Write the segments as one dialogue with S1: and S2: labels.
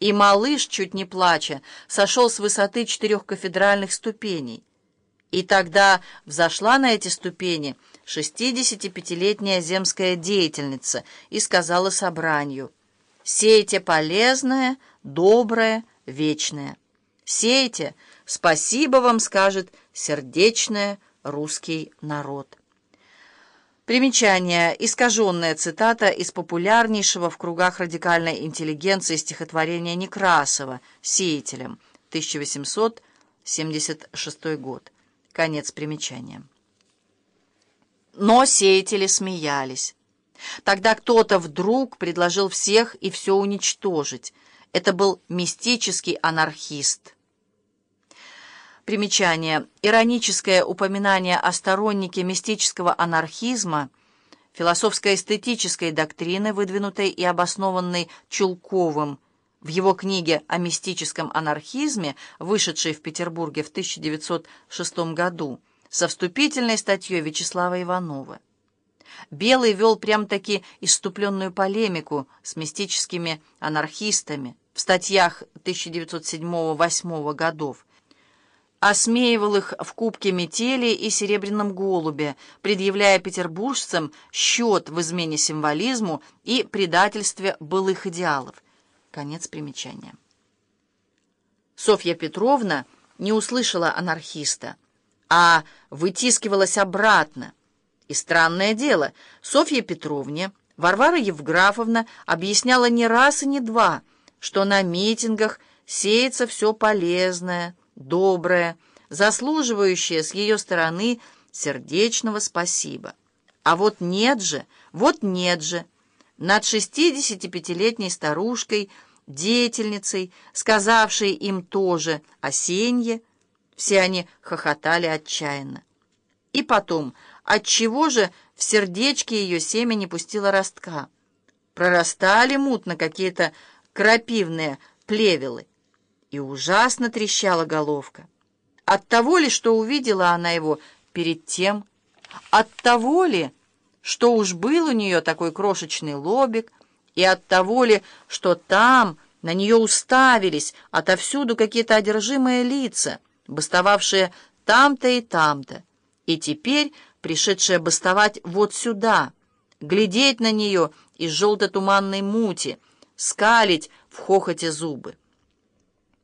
S1: И малыш, чуть не плача, сошел с высоты четырех кафедральных ступеней. И тогда взошла на эти ступени 65-летняя земская деятельница и сказала собранию, «Сейте полезное, доброе, вечное. Сейте, спасибо вам скажет сердечное русский народ». Примечание. Искаженная цитата из популярнейшего в кругах радикальной интеллигенции стихотворения Некрасова «Сеятелем», 1876 год. Конец примечания. Но сеятели смеялись. Тогда кто-то вдруг предложил всех и все уничтожить. Это был мистический анархист. Примечание. Ироническое упоминание о стороннике мистического анархизма, философско-эстетической доктрины, выдвинутой и обоснованной Чулковым в его книге о мистическом анархизме, вышедшей в Петербурге в 1906 году, со вступительной статьей Вячеслава Иванова. Белый вел прям-таки иступленную полемику с мистическими анархистами в статьях 1907-1908 годов, осмеивал их в кубке метели и серебряном голубе, предъявляя петербуржцам счет в измене символизму и предательстве былых идеалов. Конец примечания. Софья Петровна не услышала анархиста, а вытискивалась обратно. И странное дело, Софье Петровне Варвара Евграфовна объясняла не раз и не два, что на митингах сеется все полезное, доброе, заслуживающее с ее стороны сердечного спасибо. А вот нет же, вот нет же, над 65-летней старушкой, деятельницей, сказавшей им тоже осенье, все они хохотали отчаянно. И потом, отчего же в сердечке ее семя не пустило ростка? Прорастали мутно какие-то крапивные плевелы и ужасно трещала головка. От того ли, что увидела она его перед тем, от того ли, что уж был у нее такой крошечный лобик, и от того ли, что там на нее уставились отовсюду какие-то одержимые лица, бастовавшие там-то и там-то, и теперь пришедшие бастовать вот сюда, глядеть на нее из желто-туманной мути, скалить в хохоте зубы.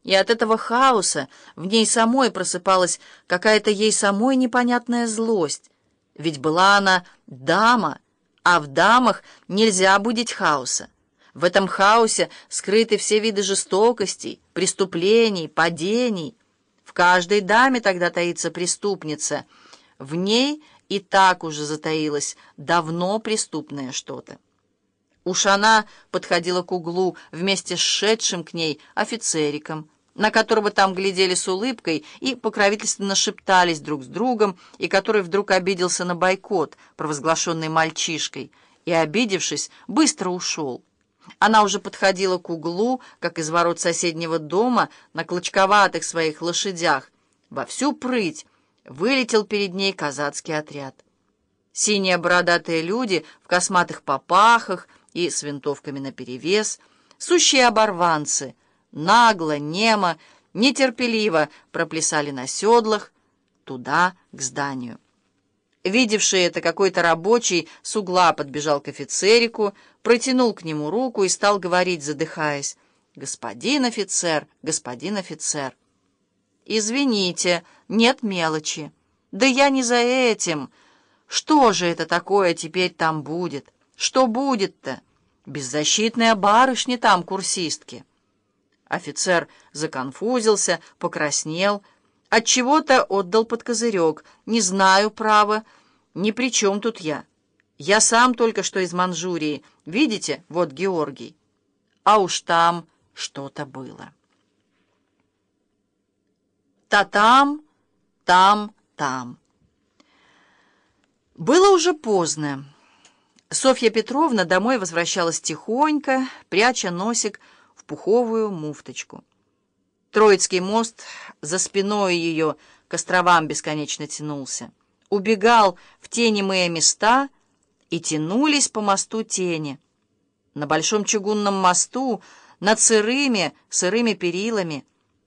S1: И от этого хаоса в ней самой просыпалась какая-то ей самой непонятная злость. Ведь была она дама, а в дамах нельзя будить хаоса. В этом хаосе скрыты все виды жестокостей, преступлений, падений. В каждой даме тогда таится преступница. В ней и так уже затаилось давно преступное что-то. Уж она подходила к углу вместе с шедшим к ней офицериком, на которого там глядели с улыбкой и покровительственно шептались друг с другом, и который вдруг обиделся на бойкот, провозглашенный мальчишкой, и, обидевшись, быстро ушел. Она уже подходила к углу, как из ворот соседнего дома, на клочковатых своих лошадях. Во всю прыть вылетел перед ней казацкий отряд. Синие бородатые люди в косматых попахах и с винтовками наперевес, сущие оборванцы — нагло, немо, нетерпеливо проплясали на седлах туда, к зданию. Видевший это какой-то рабочий с угла подбежал к офицерику, протянул к нему руку и стал говорить, задыхаясь, «Господин офицер, господин офицер». «Извините, нет мелочи». «Да я не за этим. Что же это такое теперь там будет? Что будет-то? Беззащитная барышня там, курсистки». Офицер законфузился, покраснел, от чего то отдал под козырек. «Не знаю, право, ни при чем тут я. Я сам только что из Манчжурии. Видите, вот Георгий. А уж там что-то было». Та-там, там, там. Было уже поздно. Софья Петровна домой возвращалась тихонько, пряча носик пуховую муфточку. Троицкий мост за спиной ее к островам бесконечно тянулся. Убегал в те немые места, и тянулись по мосту тени. На большом чугунном мосту над сырыми, сырыми перилами,